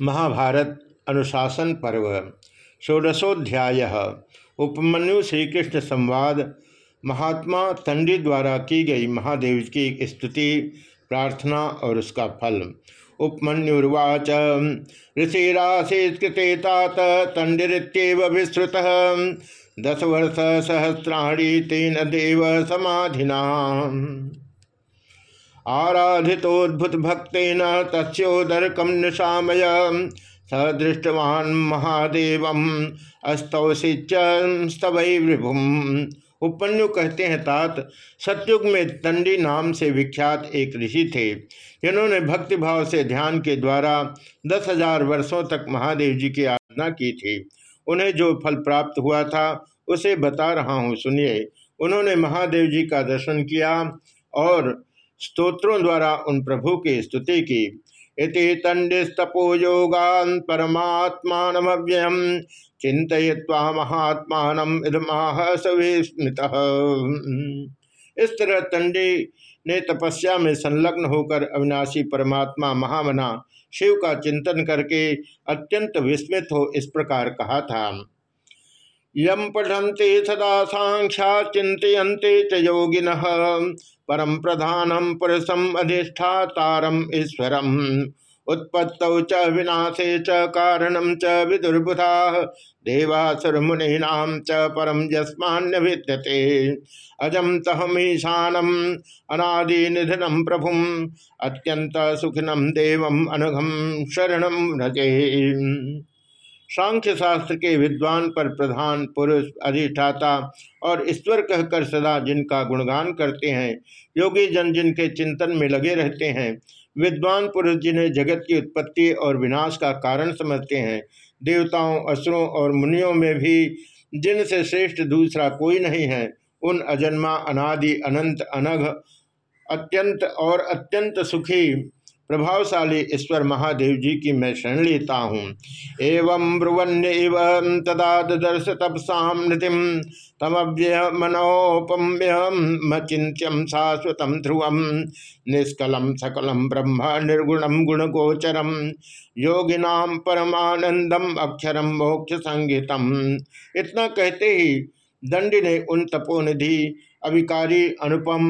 महाभारत अनुशासन पर्व, षोडशोध्याय, उपमन्यु श्री कृष्ण संवाद, महात्मा तंडी द्वारा की गई महादेव की स्तुति, प्रार्थना और उसका फल। उपमन्युर्वाच ऋषिराशीकृते तात तंडित्यव विश्रुत दस वर्ष सहस्राणी तेन देव समाधिना आराधितोद्भुत भक्न तस्ोदरकम निशामय स दृष्टवान महादेव अस्तौषिच स्तवै विभुम। उपन्यु कहते हैं, तात, सत्युग में तंडी नाम से विख्यात एक ऋषि थे। जिन्होंने भक्तिभाव से ध्यान के द्वारा दस हज़ार वर्षों तक महादेव जी की आराधना की थी। उन्हें जो फल प्राप्त हुआ था, उसे बता रहा हूँ, सुनिए। उन्होंने महादेव जी का दर्शन किया और स्तोत्रों द्वारा उन प्रभु की स्तुति की। इति तंडिस्तपो योगान परमात्मानमव्ययम। चिंतवा महात्मान इदमाह सविस्मृत। इस तरह तंडी ने तपस्या में संलग्न होकर अविनाशी परमात्मा महामना शिव का चिंतन करके अत्यंत विस्मित हो इस प्रकार कहा था। यम पठन्ते सदा सांख्या चिंतते च योगिन। परम प्रधानम पुरुषम अधिष्ठातारम ईश्वरम। उत्पत्त च विनाशे च कारणम च विदुर्बुधा। देवासुर मुनीनाम च परम यस्मान्य विद्यते अजम तहमीशानम अनादि निधनम प्रभुम। अत्यंत सुखिनम देवम अनघम शरणम रजे सांख्य शास्त्र के विद्वान पर प्रधान पुरुष, अधिष्ठाता और ईश्वर कहकर सदा जिनका गुणगान करते हैं योगी जन जिनके चिंतन में लगे रहते हैं, विद्वान पुरुष जिन्हें जगत की उत्पत्ति और विनाश का कारण समझते हैं, देवताओं, असुरों और मुनियों में भी जिनसे श्रेष्ठ दूसरा कोई नहीं है, उन अजन्मा अनादि अनंत अनघ, अत्यंत और अत्यंत सुखी प्रभावशाली ईश्वर महादेव जी की मैं शरण लेता हूँ। एवं ब्रुवन्यव तदा दर्श तपसा नृतिम तमव्य मनोपम्यचिंत्यम शाश्वत ध्रुवम निष्कलम सकलम ब्रह्म निर्गुणम गुणगोचरम योगिनाम परमानंदम अक्षरम मोक्ष संगीतम इतना कहते ही दंडी ने उन तपोनिधि अभिकारी अनुपम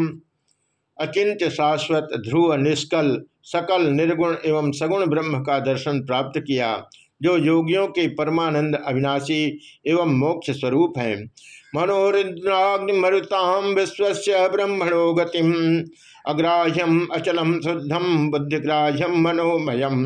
अचिंत्य शाश्वत, ध्रुव, निष्कल, सकल, निर्गुण एवं सगुण ब्रह्म का दर्शन प्राप्त किया, जो योगियों के परमानंद अविनाशी एवं मोक्ष स्वरूप है। मनोरिद्राग्निमरुताम विश्व ब्रह्मणो गतिम अग्राह्यम अचलम शुद्धम बुद्धिग्राह्यम मनोमयम।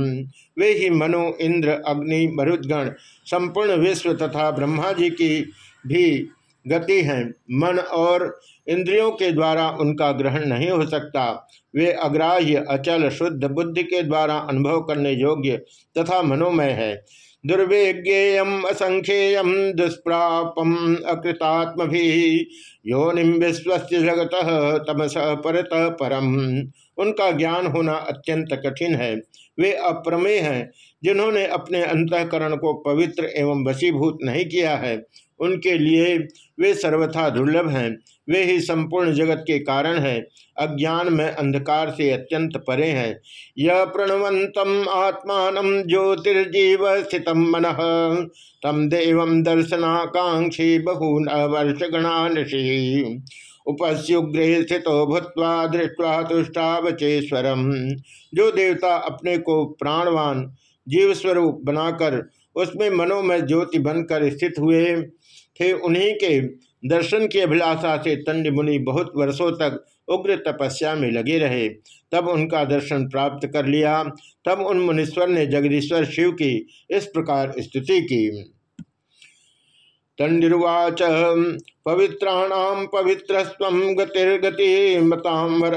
वे ही मनो इंद्र, अग्नि, मरुद्गण, संपूर्ण विश्व तथा ब्रह्मा जी की भी गति हैं। मन और इंद्रियों के द्वारा उनका ग्रहण नहीं हो सकता। वे अग्राह्य, अचल, शुद्ध बुद्धि के द्वारा अनुभव करने योग्य तथा मनोमय है। दुर्वेज्ञेयम, असंख्येयम, दुष्प्रापम अकृतात्म भी योनिम विश्व जगत, तमस परत परम। उनका ज्ञान होना अत्यंत कठिन है। वे अप्रमेय हैं, जिन्होंने अपने अंतकरण को पवित्र एवं वशीभूत नहीं किया है। उनके लिए वे सर्वथा दुर्लभ हैं। वे ही संपूर्ण जगत के कारण हैं। अज्ञान में अंधकार से अत्यंत परे हैं। यह प्रणवंतम आत्मान ज्योतिर्जीव स्थित मन। तम देव दर्शनाकांक्षी बहून वर्ष गणानषि उपस्युग्रे स्थित भूत्वा दृष्टवा तुष्टावचेश्वरम। जो देवता अपने को प्राणवान जीव स्वरूप बनाकर, उसमें मनोमय ज्योति बनकर स्थित हुए थे उन्हीं के दर्शन की अभिलाषा से तंड मुनि बहुत वर्षों तक उग्र तपस्या में लगे रहे। तब उनका दर्शन प्राप्त कर लिया। तब उन मुनीश्वर ने जगदीश्वर शिव की इस प्रकार स्तुति की। तंडिर्वाच पवित्राणाम पवित्र स्व गतिर्गति मतांबर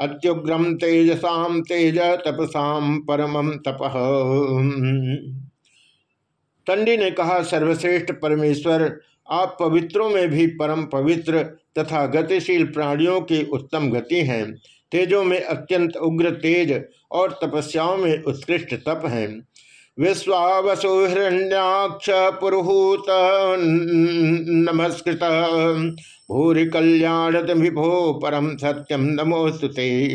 अत्युग्रम तेजसाम तेज तपसाम परमम तप। तंडी ने कहा, सर्वश्रेष्ठ परमेश्वर, आप पवित्रों में भी परम पवित्र तथा गतिशील प्राणियों की उत्तम गति हैं। तेजों में अत्यंत उग्र तेज और तपस्याओं में उत्कृष्ट तप हैं। विश्वावसु हिरण्याक्ष पुरुहूत नमस्कृत। भूरि कल्याण विभो परम सत्यम नमोस्तुते।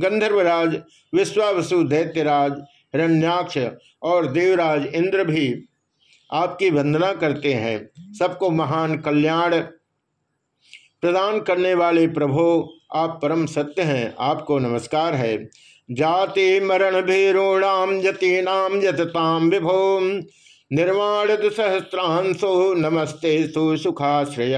गंधर्वराज, विश्वावसु दैत्यराज हिरण्याक्ष और देवराज इंद्र भी आपकी वंदना करते हैं। सबको महान कल्याण प्रदान करने वाले प्रभो, आप परम सत्य हैं, आपको नमस्कार है। जाति मरण भीरूणाम यतीनाम यतताम विभो। निर्वाण सहस्रांशो नमस्ते सुखाश्रय।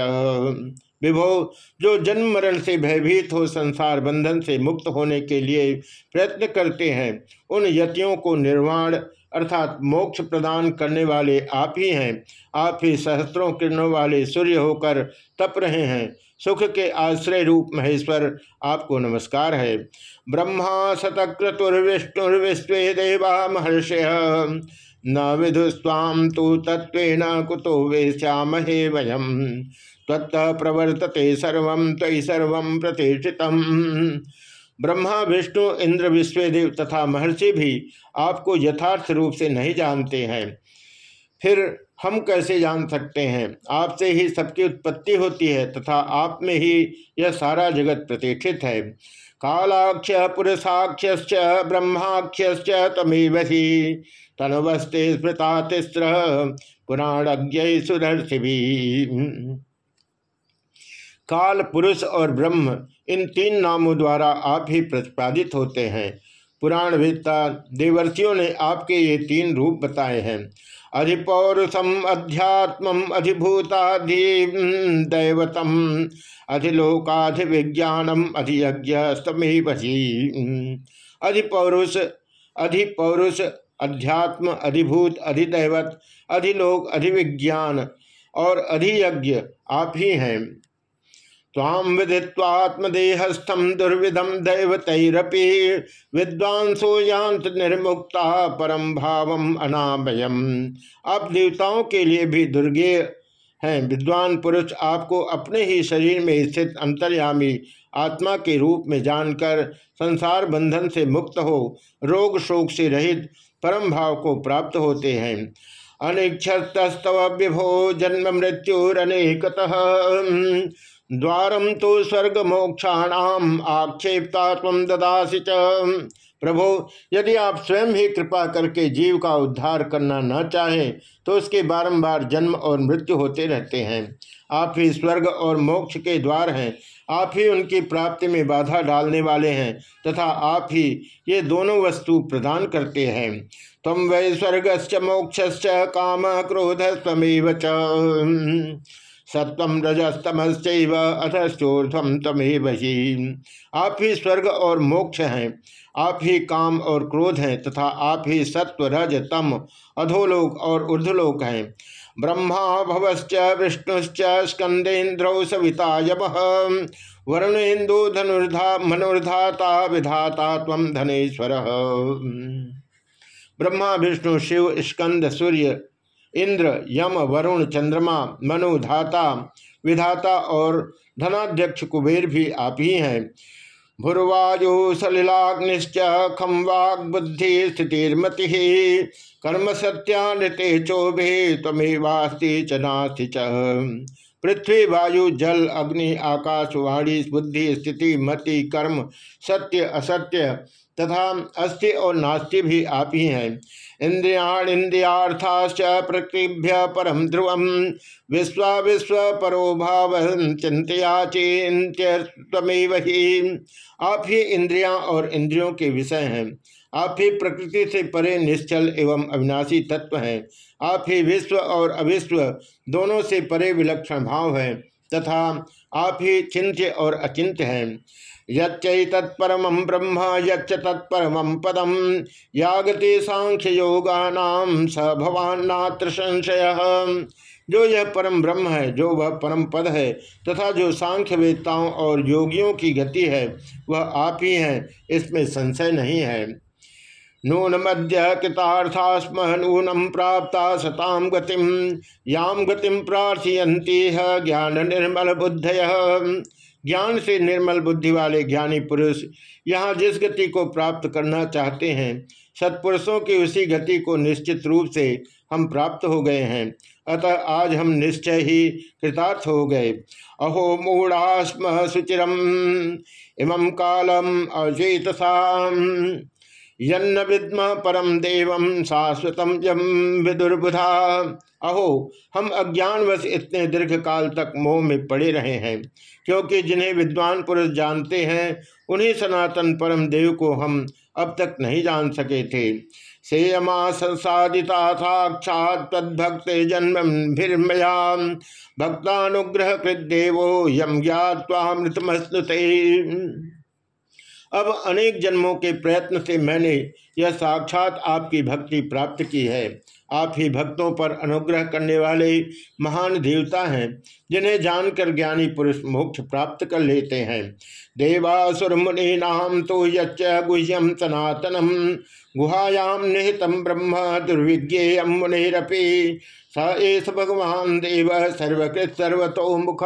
विभो, जो जन्म मरण से भयभीत हो, संसार बंधन से मुक्त होने के लिए प्रयत्न करते हैं, उन यतियों को निर्वाण अर्थात मोक्ष प्रदान करने वाले आप ही हैं। आप ही सहस्त्रों किरणों वाले सूर्य होकर तप रहे हैं। सुख के आश्रय रूप महेश्वर, आपको नमस्कार है। ब्रह्मा शतक्रतुर्विष्णुर्विश्व देवा महर्षय। न विदुस्वाम तो तत्व न कुतो वे श्यामहे वयम। प्रवर्तते सर्व तयि सर्व प्रतिष्ठित। ब्रह्मा, विष्णु, इंद्र, विश्वदेव तथा महर्षि भी आपको यथार्थ रूप से नहीं जानते हैं। फिर हम कैसे जान सकते हैं? आपसे ही सबकी उत्पत्ति होती है तथा आप में ही यह सारा जगत प्रतिष्ठित है। कालाक्ष पुरुषाक्ष ब्रह्माक्ष तमेव ही। तनवस्ते स्मृता तिस्र पुराणज्ञ सुदर्शि काल, पुरुष और ब्रह्म, इन तीन नामों द्वारा आप ही प्रतिपादित होते हैं। पुराण वेत्ता देवर्षियों ने आपके ये तीन रूप बताए हैं। अधिपौरुषम अध्यात्म अधिभूताधि दैवतम, अधिलोकाधिविज्ञानम अधियज्ञ अधिपौरुष अधिपौरुष, अध्यात्म, अधिभूत, अधिदैवत, अधिलोक, अधिविज्ञान और अधियज्ञ आप ही हैं। ताम विदित्वात्मदेहस्थम दुर्विधम दैवतरपि विद्वांसो यांत निर्मुक्ता परम भाव अनामयम आप देवताओं के लिए भी दुर्गे हैं। विद्वान पुरुष आपको अपने ही शरीर में स्थित अंतर्यामी आत्मा के रूप में जानकर संसार बंधन से मुक्त हो, रोग शोक से रहित परम भाव को प्राप्त होते हैं। अनिक्षतस्तव विभो जन्म मृत्युरनेकतः। द्वारम तो स्वर्ग मोक्षाणाम आक्षेपता तम ददासी च। प्रभो, यदि आप स्वयं ही कृपा करके जीव का उद्धार करना न चाहें तो उसके बारंबार जन्म और मृत्यु होते रहते हैं। आप ही स्वर्ग और मोक्ष के द्वार हैं। आप ही उनकी प्राप्ति में बाधा डालने वाले हैं तथा आप ही ये दोनों वस्तु प्रदान करते हैं। तम वै स्वर्गश्च मोक्ष काम क्रोध स्वमेव सत्व रजस्तमश्चैव अथश्चोर्धम तमेव ही। आप ही स्वर्ग और मोक्ष हैं, आप ही काम और क्रोध हैं, तथा आप ही सत्व रज, तम, अधोलोक और ऊर्धलोक हैं। ब्रह्मा भवश्च, विष्णुश्च, स्कंदेन्द्रौ सविता यम। वरुणेन्दु धनुर्धा, मनुर्धाता, विधाता तम धनेश्वर। ब्रह्मा, विष्णु, शिव, स्कंद, सूर्य इंद्र, यम, वरुण, चंद्रमा, मनु, धाता, विधाता और धनाध्यक्ष कुबेर भी आप ही हैं। भुर्वायु सलिलाग्निश्च खम वाग बुद्धि स्थितिर्मति। कर्म सत्यानृते चोभे तमेवास्ति च नास्ति च। पृथ्वी, वायु, जल, अग्नि, आकाश, वाणी, बुद्धि, स्थिति, मति, कर्म, सत्य, असत्य तथा अस्थि और नास्ति भी आप ही हैं। इंद्रियाण इंद्रियार्थाश्च प्रकृभ्य परम ध्रुव विश्वा विश्व परो भाव चिंतया चिंत्यमेव ही। आप ही इंद्रियाँ और इंद्रियों के विषय हैं। आप ही प्रकृति से परे निश्चल एवं अविनाशी तत्व हैं। आप ही विश्व और अविश्व दोनों से परे विलक्षण भाव हैं। तथा आप ही चिंत्य और अचिंत्य हैं। यत्परम ब्रह्म यच्च तत्परम पदम। यागते सांख्य योगा स भवान नात्र संशय। जो यह परम ब्रह्म है, जो वह परम पद है, तथा जो सांख्य वेदताओं और योगियों की गति है, वह आप ही हैं, इसमें संशय नहीं है। नून मध्य कृतार्थास्म नूनम प्राप्त सताम गतिम याम गतिम प्रार्थयती ज्ञान निर्मल बुद्धय ज्ञान से निर्मल बुद्धि वाले ज्ञानी पुरुष यहाँ जिस गति को प्राप्त करना चाहते हैं, सत्पुरुषों की उसी गति को निश्चित रूप से हम प्राप्त हो गए हैं। अतः आज हम निश्चय ही कृतार्थ हो गए। अहो मूढ़ास्म सुचिरम, इमं कालम अचेतसा यन्न विद्म परम देवम शाश्वतम यम विदुर्बुधा। अहो, हम अज्ञानवश इतने दीर्घ काल तक मोह में पड़े रहे हैं, क्योंकि जिन्हें विद्वान पुरुष जानते हैं, उन्हीं सनातन परम देव को हम अब तक नहीं जान सके थे। सेयमा संसादिता साक्षात तद्भक्त जन्म भिर्मया भक्तानुग्रह कृत देवो यम ज्ञावामृतमस्तुते अब अनेक जन्मों के प्रयत्न से मैंने यह साक्षात आपकी भक्ति प्राप्त की है। आप ही भक्तों पर अनुग्रह करने वाले महान देवता हैं, जिन्हें जानकर ज्ञानी पुरुष मोक्ष प्राप्त कर लेते हैं। देवासुर मुनि नाम तो यच्च गुह्यम सनातनम गुहायाम निहितम ब्रह्म दुर्विज्ञेयम मुनिरपि। स एस भगवान देव सर्वकृत सर्वतो सर्वतोमुख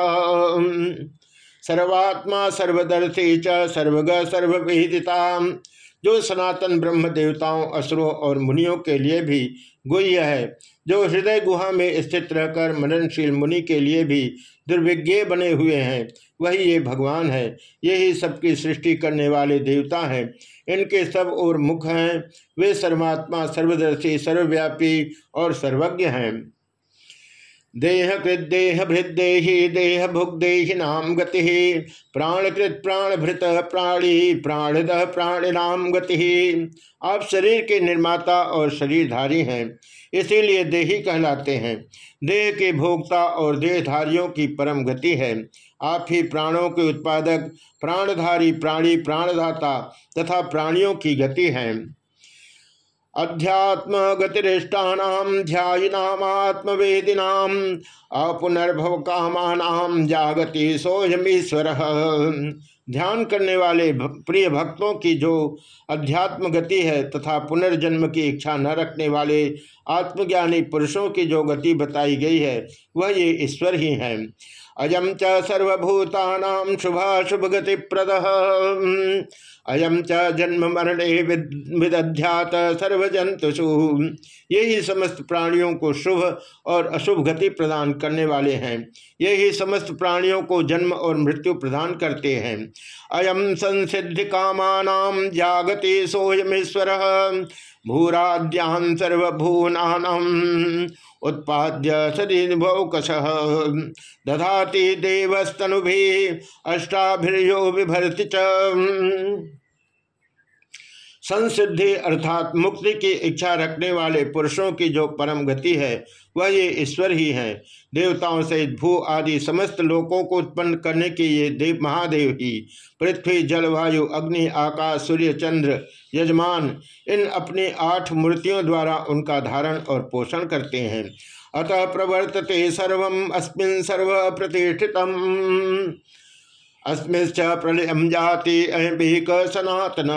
सर्वात्मा सर्वदर्शी च सर्वग सर्वविदिता जो सनातन ब्रह्म देवताओं, असुरों और मुनियों के लिए भी गुह्य है, जो हृदय गुहा में स्थित रहकर मननशील मुनि के लिए भी दुर्विज्ञ बने हुए हैं, वही ये भगवान है। यही सबकी सृष्टि करने वाले देवता हैं। इनके सब और मुख हैं। वे सर्वात्मा, सर्वदर्शी, सर्वव्यापी और सर्वज्ञ हैं। देह कृदेह भृदेहि देह भुग्देहि नाम गति। प्राणकृत प्राणभृत प्राणी प्राणद प्राणिनाम गति। आप शरीर के निर्माता और शरीरधारी हैं, इसीलिए देही कहलाते हैं। देह के भोक्ता और देहधारियों की परम गति है। आप ही प्राणों के उत्पादक, प्राणधारी प्राणी, प्राणदाता तथा प्राणियों की गति हैं। अध्यात्म गतिरिष्टानाम ध्यानात्मवेदिनाम अपुनर्भव कामानाम जागति सोयमीश्वर ध्यान करने वाले प्रिय भक्तों की जो अध्यात्म गति है तथा पुनर्जन्म की इच्छा न रखने वाले आत्मज्ञानी पुरुषों की जो गति बताई गई है, वह ये ईश्वर ही है। अयम च सर्वभूता शुभाशुभ गति प्रद अयम च जन्म मरणे विदध्यात सर्वजंतुषु। यही समस्त प्राणियों को शुभ और अशुभ गति प्रदान करने वाले हैं। यही समस्त प्राणियों को जन्म और मृत्यु प्रदान करते हैं। अयम संसिद्धि कामान जागति सोयमेश्वर। भूराद्यान उत्पाद्य उत्पाद्य सदीभौकश दधाति देवस्तनुभि अष्टाभिर्यो विभर्ति च। संसिद्धि अर्थात मुक्ति की इच्छा रखने वाले पुरुषों की जो परम गति है, वह ये ईश्वर ही है। देवताओं से भू आदि समस्त लोकों को उत्पन्न करने के ये देव महादेव ही। पृथ्वी जलवायु अग्नि, आकाश, सूर्य, चंद्र, यजमान, इन अपने आठ मूर्तियों द्वारा उनका धारण और पोषण करते हैं। अतः प्रवर्तते सर्व अस्मिन सर्व प्रतिष्ठितम अस्मिश्च प्रलयम जाति अहिक सनातन।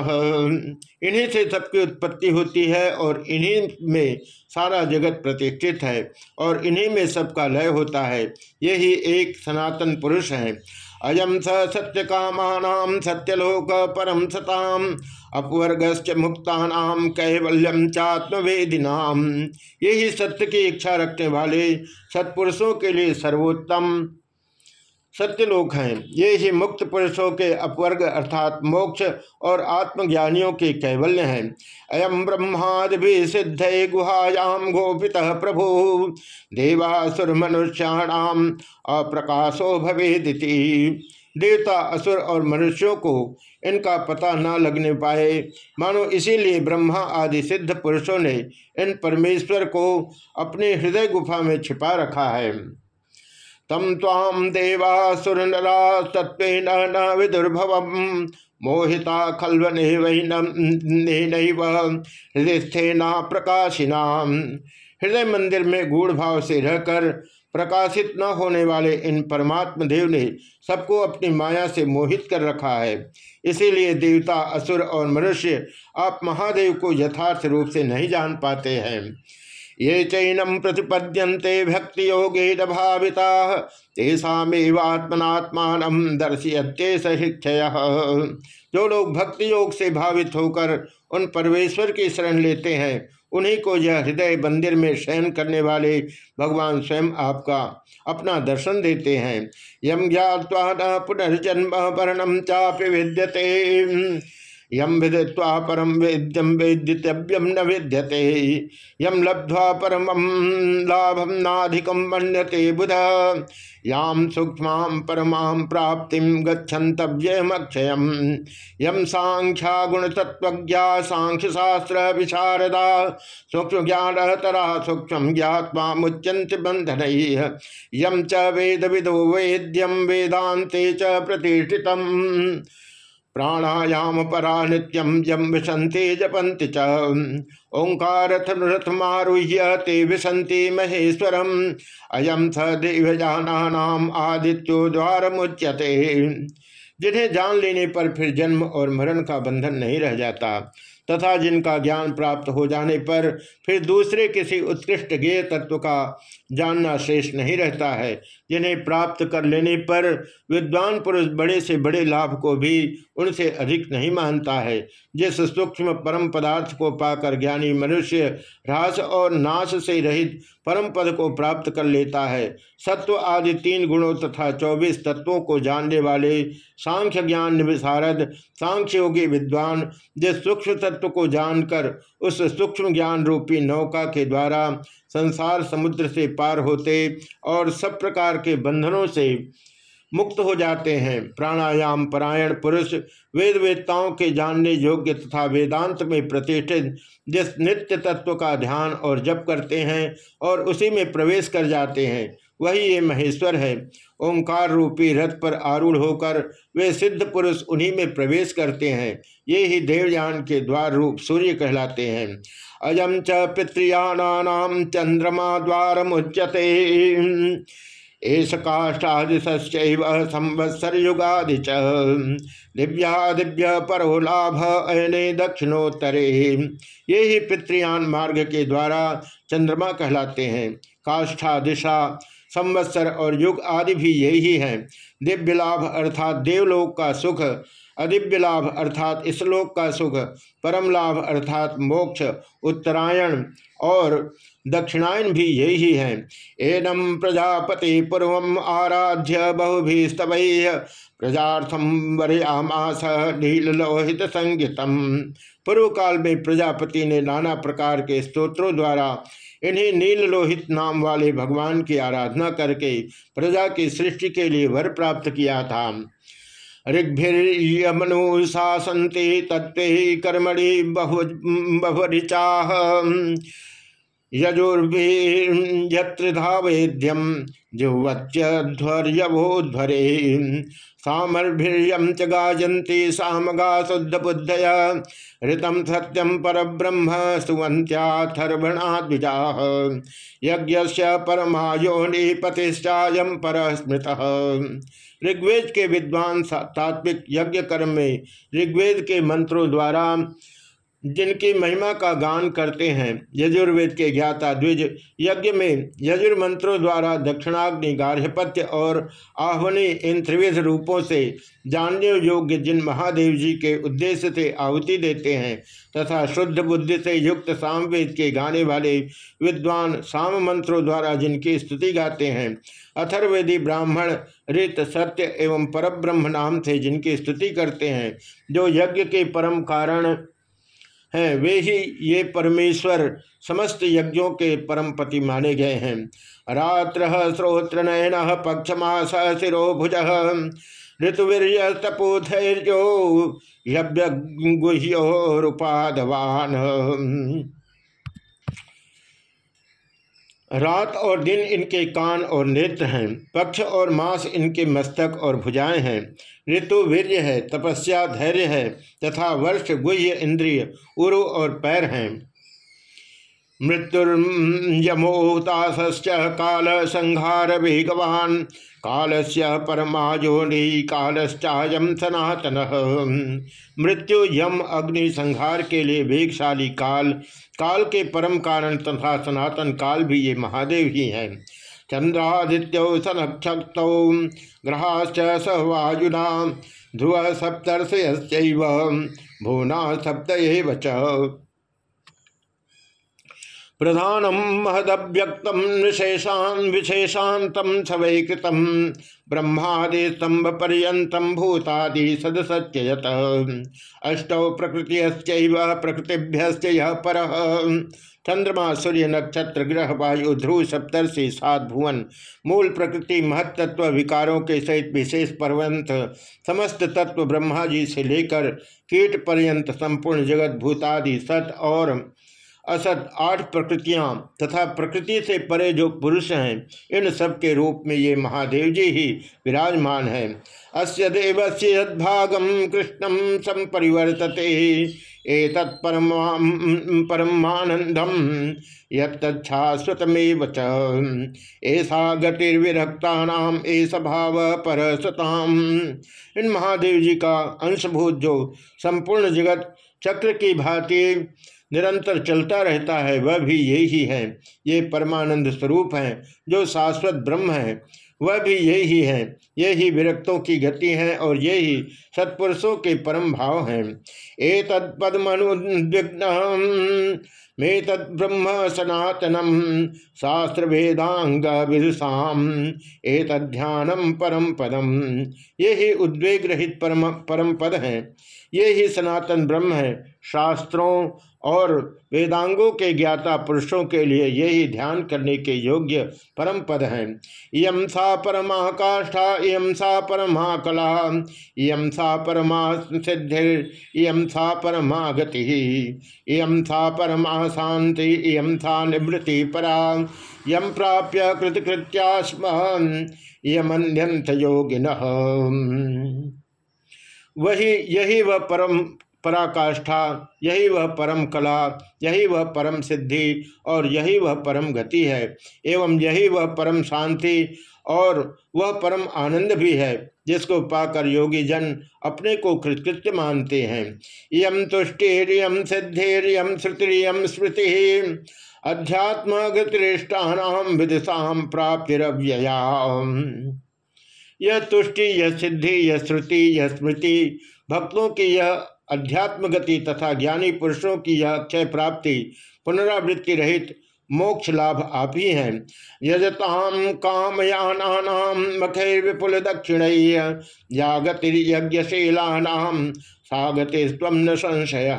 इन्हीं से सबकी उत्पत्ति होती है और इन्हीं में सारा जगत प्रतिष्ठित है और इन्हीं में सबका लय होता है। यही एक सनातन पुरुष है। अयम स सत्य कामान सत्यलोक परम सताम अपवर्गश्च मुक्ता कैवल्यम चात्मवेदिनाम यही सत्य की इच्छा रखने वाले सत्पुरुषों के लिए सर्वोत्तम सत्यलोक हैं। ये ही मुक्त पुरुषों के अपवर्ग अर्थात मोक्ष और आत्मज्ञानियों के कैवल्य हैं। अयम ब्रह्मादि भी सिद्ध गुहायाम गोपित प्रभु। देवासुर मनुष्याणाम अप्रकाशो भवेदिति। देवता, असुर और मनुष्यों को इनका पता न लगने पाए। मानो इसीलिए ब्रह्मा आदि सिद्ध पुरुषों ने इन परमेश्वर को अपने हृदय गुफा में छिपा रखा है। तम ताम देवासुर नरा तत्व न विदुर्भव मोहिता खलवने हृदयस्थेना प्रकाशिना हृदय मंदिर में गूढ़ भाव से रहकर प्रकाशित न होने वाले इन परमात्म देव ने सबको अपनी माया से मोहित कर रखा है। इसीलिए देवता, असुर और मनुष्य आप महादेव को यथार्थ रूप से नहीं जान पाते हैं। ये चैनम प्रतिपद्यन्ते भक्ति योगे भाविता तेषात्मनात्मान दर्शयते सशिक्षय जो लोग भक्ति योग से भावित होकर उन परमेश्वर की शरण लेते हैं, उन्हीं को यह हृदय मंदिर में शयन करने वाले भगवान स्वयं आपका अपना दर्शन देते हैं। यम ज्ञावा न पुनर्जन्म वर्णम चापि विद्यते। यम विदित्वा परम वेद्यम वेद्यव्यम न विद्यते। यम लब्ध्वा परम लाभम नाधिकम मन्यते बुध। याम सूक्ष्म परमा प्राप्ति गच्छन्तव्यमक्षय। यम सांख्या गुण तत्व सांख्य शास्त्र विशारदा सूक्ष्म ज्ञान तरा सूक्ष्म ज्ञावा मुच्यंत बंधन यम च वेद विदो वेद्यम वेदांते च प्रतिष्ठित प्राणायाम परा नित्यम जम विशंति जपंति च। ओंकार रथमारुह्य ते विशंति महेश्वरम। अयम स देवजानाम आदित्यो द्वार मुच्यते जिन्हें जान लेने पर फिर जन्म और मरण का बंधन नहीं रह जाता, तथा जिनका ज्ञान प्राप्त हो जाने पर फिर दूसरे किसी उत्कृष्ट गेय तत्व का जानना शेष नहीं रहता है। जिन्हें प्राप्त कर लेने पर विद्वान पुरुष बड़े से बड़े लाभ को भी उनसे अधिक नहीं मानता है। जिस सूक्ष्म परम पदार्थ को पाकर ज्ञानी मनुष्य ह्रास और नाश से रहित परम पद को प्राप्त कर लेता है, सत्व आदि तीन गुणों तथा चौबीस तत्वों को जानने वाले सांख्य ज्ञान विशारद सांख्य योगी विद्वान जिस सूक्ष्म तत्व को जानकर उस सूक्ष्म ज्ञान रूपी नौका के द्वारा संसार समुद्र से पार होते और सब प्रकार के बंधनों से मुक्त हो जाते हैं। प्राणायाम, परायण पुरुष वेद वेदताओं के जानने योग्य तथा वेदांत में प्रतिष्ठित जिस नित्य तत्व का ध्यान और जप करते हैं और उसी में प्रवेश कर जाते हैं। वही ये महेश्वर है। ओंकार रूपी रथ पर आरूढ़ होकर वे सिद्ध पुरुष उन्हीं में प्रवेश करते हैं। ये ही देवयान के द्वार रूप सूर्य कहलाते हैं। अयम च पितृयानाम चंद्रमा द्वार मुच्यते एष काष्ठादिशैव संवत्सर युगादि च। दिव्या दिव्य परो लाभ अयने दक्षिणोत्तरे। ये ही पितृयान मार्ग के द्वारा चंद्रमा कहलाते हैं। काष्ठा दिशा संवत्सर और युग आदि भी यही हैं दिव्य लाभ अर्थात देवलोक का सुख अदिव्य लाभ अर्थात इसलोक का सुख परम लाभ अर्थात मोक्ष, उत्तरायण और दक्षिणायन भी यही है एनम प्रजापति पूर्व आराध्य बहुभी स्तव प्रजार्थम वरयामास नील लोहित संगीतम। पूर्व काल में प्रजापति ने नाना प्रकार के स्तोत्रों द्वारा इन्हें नील लोहित नाम वाले भगवान की आराधना करके प्रजा की सृष्टि के लिए वर प्राप्त किया था। ऋग्भिर्यमनुशासन्ते तत्व कर्मणि बहु बहुरिचाह यजुर्भिर्यत्रिधा वेद्यम जुह्वत्यध्वर्यवोध्वरे सामर्भिर्यम च गाजन्ति सामगा शुद्ध बुद्धय ऋतम सत्यम पर ब्रह्म सुवंत्याथर्वणाद्विजा यज्ञ परमायोनि पर स्मृत ऋग्वेद के विद्वान तात्विक यज्ञ कर्म में ऋग्वेद के मंत्रों द्वारा जिनकी महिमा का गान करते हैं। यजुर्वेद के ज्ञाता द्विज यज्ञ में यजुर मंत्रों द्वारा दक्षिणाग्नि, गार्हपत्य और आह्वनी इन त्रिविध रूपों से जानने योग्य जिन महादेव जी के उद्देश्य से आहुति देते हैं तथा शुद्ध बुद्धि से युक्त सामवेद के गाने वाले विद्वान साम मंत्रों द्वारा जिनकी स्तुति गाते हैं। अथर्वेदी ब्राह्मण रित सत्य एवं परब्रह्म नाम से जिनकी स्तुति करते हैं। जो यज्ञ के परम कारण हैं, वे ही ये परमेश्वर समस्त यज्ञों के परम पति माने गए हैं। रात्र श्रोत्र नयन पक्षमास शिरो भुज ऋतुवीर तपोधैर्यो यज्ञ गुह्योरुपाधवान रात और दिन इनके कान और नेत्र हैं, पक्ष और मांस इनके मस्तक और भुजाएँ हैं। ऋतु वीर्य है, तपस्या धैर्य है, तथा वर्ष गुह्य इंद्रिय उरु और पैर हैं। मृत्युर्यमोतास काल संहार वेगवान काल से परमाजोनि कालश्चायम सनातन। मृत्यु यम अग्नि संहार के लिए वेगशाली काल काल के परम कारण तथा सनातन काल भी ये महादेव ही हैं। चंद्रादित्य सनक्षत ग्रहाश्च सहवायुना ध्रुव सप्तर्षयश्चैव भुवना सप्त प्रधानम महदव्यक्त विशेषान विशेषात सवैकृत ब्रह्मादि स्तंभ पर्यतम भूतादि सदसत्यत अष्टौ प्रकृति प्रकृतिभ्य पर। चंद्रमा सूर्य नक्षत्र ग्रह वायु ध्रुव सप्तर्षि सात भुवन मूल प्रकृति महत्त्व विकारों के सहित विशेष पर्वंत समस्त तत्व ब्रह्मा जी से लेकर कीट पर्यंत संपूर्ण जगत, भूतादि, सत और असत आठ प्रकृतियाँ तथा प्रकृति से परे जो पुरुष हैं, इन सब के रूप में ये महादेव जी ही विराजमान हैं। अस्य देव से यदभागम कृष्णम संपरिवर्तते परमानंदम यच्छाश्वतमेव ऐसा गतिर्विरक्ता नाम ऐसा भाव पर इन महादेव जी का अंशभूत जो संपूर्ण जगत चक्र की भांति निरंतर चलता रहता है, वह भी यही है। ये परमानंद स्वरूप हैं, जो शाश्वत ब्रह्म है, वह भी यही है। यही विरक्तों की गति है और यही सत्पुरुषों के परम भाव हैं। ए तत्पद्मनुद्विग्न मे तद्ब्रह्म सनातनम शास्त्र वेदांग विदुषाम तध्यानम परम पदम। यही उद्वेग रहित परम परम पद है। ये ही सनातन ब्रह्म है। शास्त्रों और वेदांगों के ज्ञाता पुरुषों के लिए यही ध्यान करने के योग्य परम पद हैं। यम सा परमा काष्ठा यम सा परमा कला यम सा परमा सिद्धिर यम सा परमा गति यम सा परमा शांति यम सा निवृत्ति परा यम प्राप्य कृतकृत्यास्म यमन्यंत योगिन। वही, यही वह परम पराकाष्ठा, यही वह परम कला, यही वह परम सिद्धि और यही वह परम गति है। एवं यही वह परम शांति और वह परम आनंद भी है, जिसको पाकर योगी जन अपने को कृतकृत्य मानते हैं। यम तुष्टिरियम सिद्धिरियम श्रुतिरियम स्मृति अध्यात्म गतिष्ठान विदिशाम प्राप्तिरव्यया यह तुष्टि, यह सिद्धि, यह श्रुति, यह स्मृति। भक्तों की यह अध्यात्म गति तथा ज्ञानी पुरुषों की यह अक्षय प्राप्ति, पुनरावृत्ति रहित मोक्ष लाभ आप ही हैं। यजताम कामयानाम मखे विपुल दक्षिण या गतिर्यज्ञशीलानाम सागते स्वम न संशय।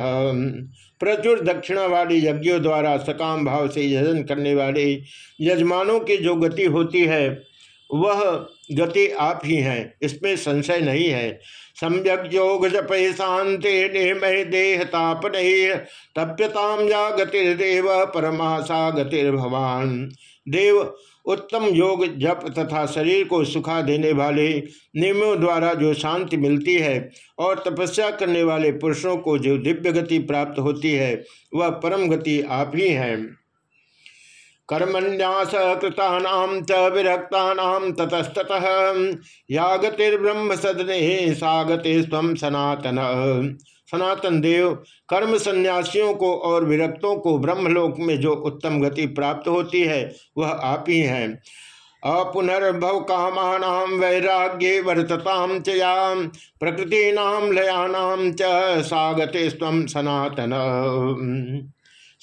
प्रचुर दक्षिणा वाली यज्ञों द्वारा सकाम भाव से यजन करने वाले यजमानों की जो गति होती है वह गति आप ही हैं, इसमें संशय नहीं है। सम्यक योग जपे शांति नेमय देह तापन तप्यताम या गतिर्देव परमाशा गतिर्भवान। देव उत्तम योग, जप तथा शरीर को सुखा देने वाले नियमों द्वारा जो शांति मिलती है और तपस्या करने वाले पुरुषों को जो दिव्य गति प्राप्त होती है, वह परम गति आप ही हैं। कर्मन्यास कृता विरक्ता ततस्तत। या गतिर्ब्रह्म सदने सा गति स्व सनातन। सनातन देव कर्म संन्यासियों को और विरक्तों को ब्रह्मलोक में जो उत्तम गति प्राप्त होती है, वह आप ही हैं। अपुनर्भव काम वैराग्ये वर्तताम च या प्रकृतीनाम लयानाम च सागते सनातन।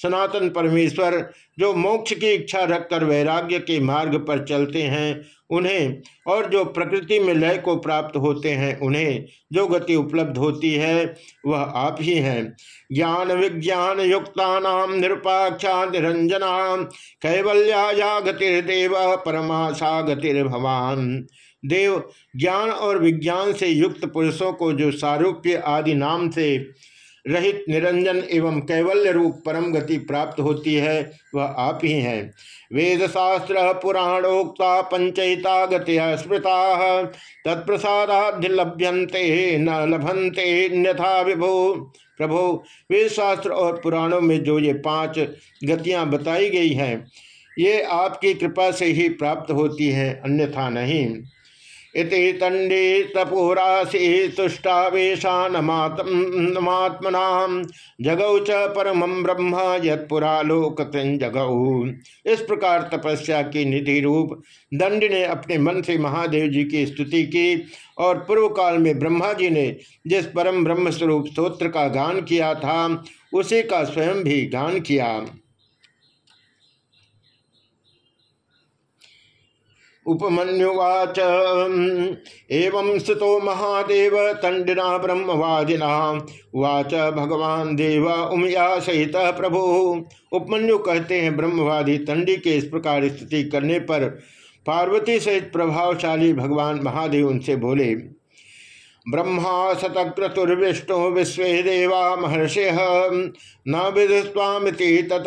सनातन परमेश्वर जो मोक्ष की इच्छा रखकर वैराग्य के मार्ग पर चलते हैं, उन्हें और जो प्रकृति में लय को प्राप्त होते हैं, उन्हें जो गति उपलब्ध होती है, वह आप ही हैं। ज्ञान विज्ञान युक्ता निरपाक्षा निरंजना कैवल्या गतिर्देव परमाशा गतिर्भवान देव ज्ञान और विज्ञान से युक्त पुरुषों को जो सारूप्य आदि नाम से रहित निरंजन एवं कैवल्य रूप परम गति प्राप्त होती है, वह आप ही हैं। वेद शास्त्र पुराणोक्ता, पंचयिता गति स्मृता तत्प्रसादाध्य लभ्यंते न लभंते अन्यथा विभो। प्रभो वेद शास्त्र और पुराणों में जो ये पाँच गतियाँ बताई गई हैं, ये आपकी कृपा से ही प्राप्त होती हैं, अन्यथा नहीं। इति तंडे तपोराशि तुष्टावेशात्मना जगौ च परम ब्रह्म, यत्पुरा लोक जगौ। इस प्रकार तपस्या की निधि रूप दंड ने अपने मन से महादेव जी की स्तुति की और पूर्व काल में ब्रह्मा जी ने जिस परम ब्रह्म स्वरूप स्त्रोत्र का गान किया था, उसी का स्वयं भी गान किया। उपमन्युवाच। एवं स्तो महादेव तंडिना ब्रह्मवादिना। उवाच, भगवान देव, उमया सहित प्रभु। उपमन्यु कहते हैं, ब्रह्मवादी तंडी के इस प्रकार स्तुति करने पर पार्वती सहित प्रभावशाली भगवान महादेव उनसे बोले, ब्रह्मा शतक्रतुर्विष्णु विश्व देवा महर्षि न विदुस्वामिति तत,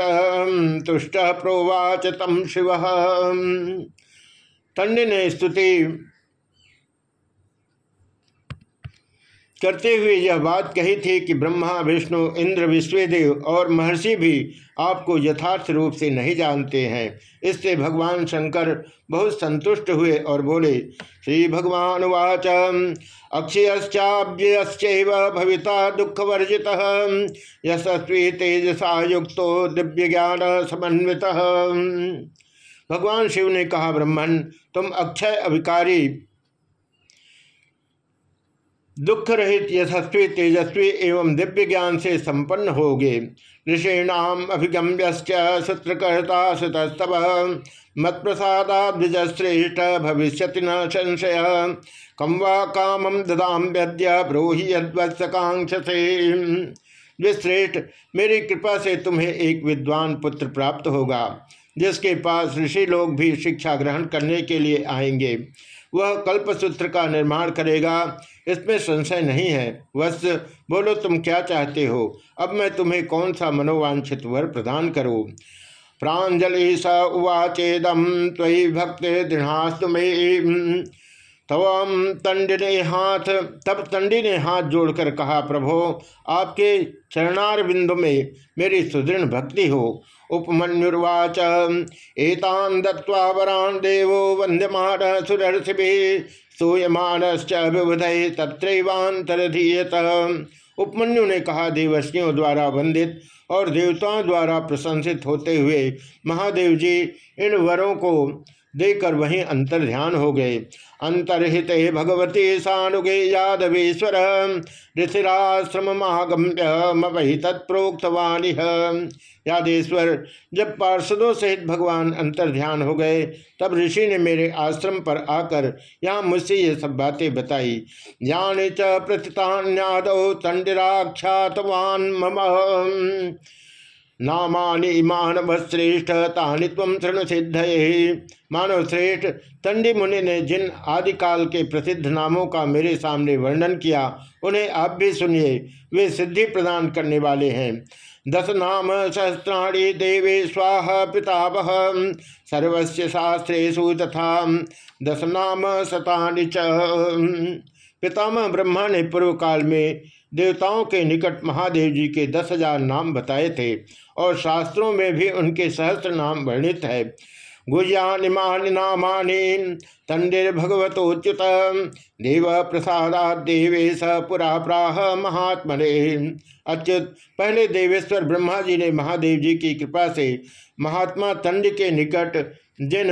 तुष्ट प्रोवाच तम शिव। तंड ने स्तुति। करते हुए यह बात कही थी कि ब्रह्मा, विष्णु, इंद्र, विश्वदेव और महर्षि भी आपको यथार्थ रूप से नहीं जानते हैं। इससे भगवान शंकर बहुत संतुष्ट हुए और बोले श्री भगवान वाच। अक्षयश्चाव्यश्च भविता दुख वर्जित यशस्वी तेजसा युक्त दिव्य ज्ञान समन्वित भगवान शिव ने कहा ब्रह्मण तुम अक्षय अभिकारी दुख रहित यशस्वी, तेजस्वी एवं दिव्य ज्ञान से संपन्न होगे। ऋषीणाम अभिगम्य सूत्रकर्ता सुतस्तव। मत प्रसादाश्रेष्ठ भविष्य न संशय। कम वा काम ददाम व्यद्य ब्रोहि यद्वत्सकांक्षसे विश्रेष्ठ, मेरी कृपा से तुम्हें एक विद्वान पुत्र प्राप्त होगा। जिसके पास ऋषि लोग भी शिक्षा ग्रहण करने के लिए आएँगे। वह कल्पसूत्र का निर्माण करेगा। इसमें संशय नहीं है। बस बोलो तुम क्या चाहते हो? अब मैं तुम्हें कौन सा मनोवांछित वर प्रदान करूँ? प्राजलि स उवाचेदम तयि भक्त दृढ़ास्तु में। तव तंड ने हाथ, तब तंडी ने हाथ जोड़कर कहा, प्रभो, आपके चरणार बिंदु में मेरी सुदृढ़ भक्ति हो। उपमन्युर्वाच एतान दत्वा वरान देवो वंद्यमान सुरर्षि सूयमानश्च विबुधय तत्रैवांतरधीयत उपमन्यु ने कहा, देवस्यों द्वारा वंदित और देवताओं द्वारा प्रशंसित होते हुए महादेव जी इन वरों को देकर वहीं अंतर ध्यान हो गए। अंतर्हित भगवती सानुगे यादवेश्वर, ऋषिराश्रम महागम्य वही तत्प्रोक्तवाणी यादेश्वर, जब पार्षदों सहित भगवान अंतर ध्यान हो गए, तब ऋषि ने मेरे आश्रम पर आकर यहाँ मुझसे ये सब बातें बताई। ज्ञान च प्रतितान्यादौ तंडिराख्यातवान मम। नामानि मानव श्रेष्ठ तानि तम शृणु सिद्ध मानव श्रेष्ठ तंडी मुनि ने जिन आदिकाल के प्रसिद्ध नामों का मेरे सामने वर्णन किया, उन्हें आप भी सुनिए, वे सिद्धि प्रदान करने वाले हैं। दस नाम सहस्राणी देवे स्वाह पितावह सर्वस्व शास्त्रेशु तथा दस नाम शतानि च। पितामह ब्रह्मा ने पूर्व काल में देवताओं के निकट महादेव जी के दस हज़ार नाम बताए थे और शास्त्रों में भी उनके सहस्त्र नाम वर्णित है। गुह्यानिमानि नामानि तंडिर्भगवतोच्युत देव प्रसादा देवेश पुरा प्राह महात्मने। अच्युत, पहले देवेश्वर ब्रह्मा जी ने महादेव जी की कृपा से महात्मा तंड के निकट जिन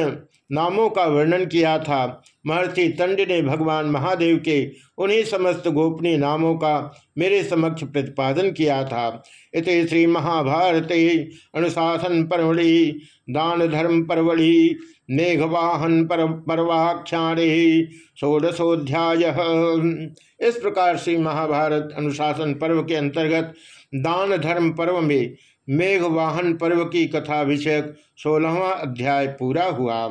नामों का वर्णन किया था। महर्षि तंड ने भगवान महादेव के उन्हीं समस्त गोपनीय नामों का मेरे समक्ष प्रतिपादन किया था। इत श्री महाभारत अनुशासन परवड़ी दान धर्म परवड़ी मेघवाहन पर पर्वाख्यारे षोडशोध्याय। इस प्रकार श्री महाभारत अनुशासन पर्व के अंतर्गत दान धर्म पर्व में मेघवाहन पर्व की कथा विषयक सोलहवा अध्याय पूरा हुआ।